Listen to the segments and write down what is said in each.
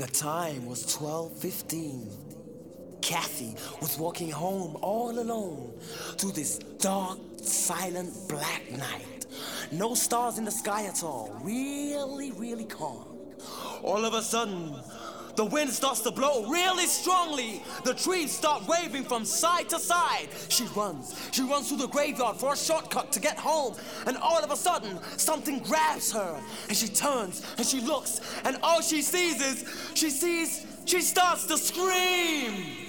The time was 12.15. Kathy was walking home all alone through this dark, silent, black night. No stars in the sky at all. Really, really calm. All of a sudden, the wind starts to blow really strongly. The trees start waving from side to side. She runs. She runs through the graveyard for a shortcut to get home. And all of a sudden, something grabs her. And she turns and she looks. And all she sees is she sees she starts to scream.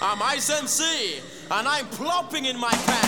I'm Ice MC, and I'm plopping in my pants.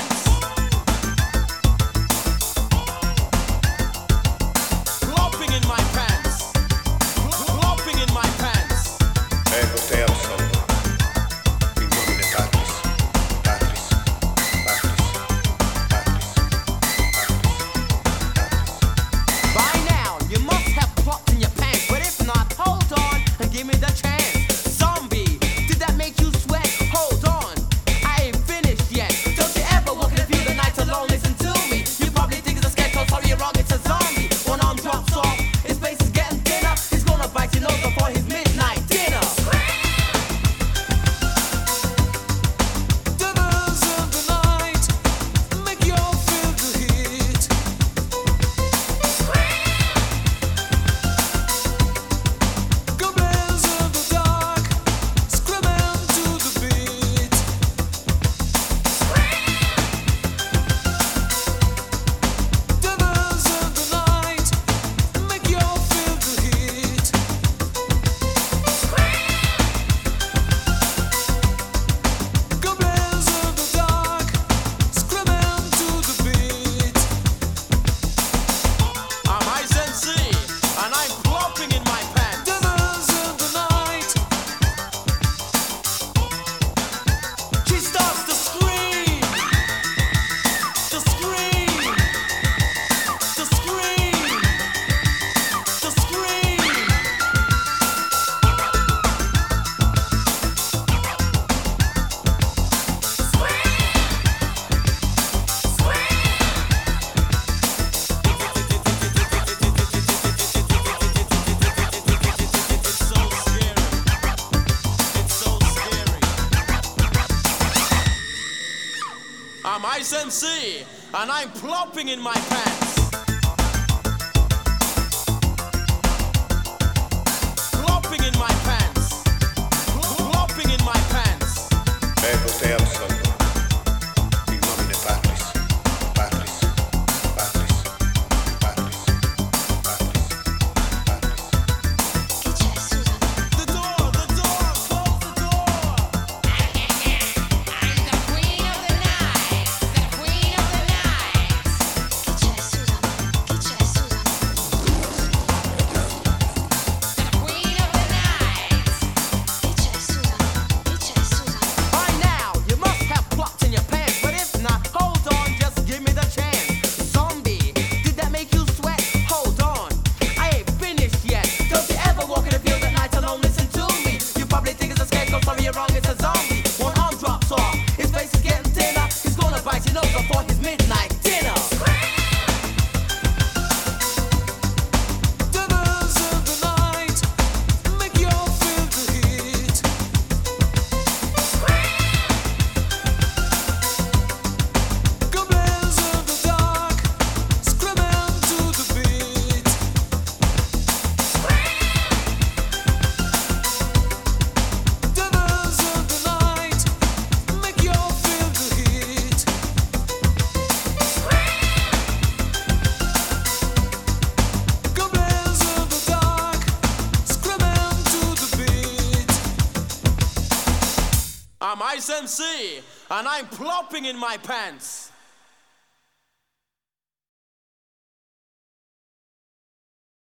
Rise and I'm plopping in my pants. Ice MC, and I'm plopping in my pants.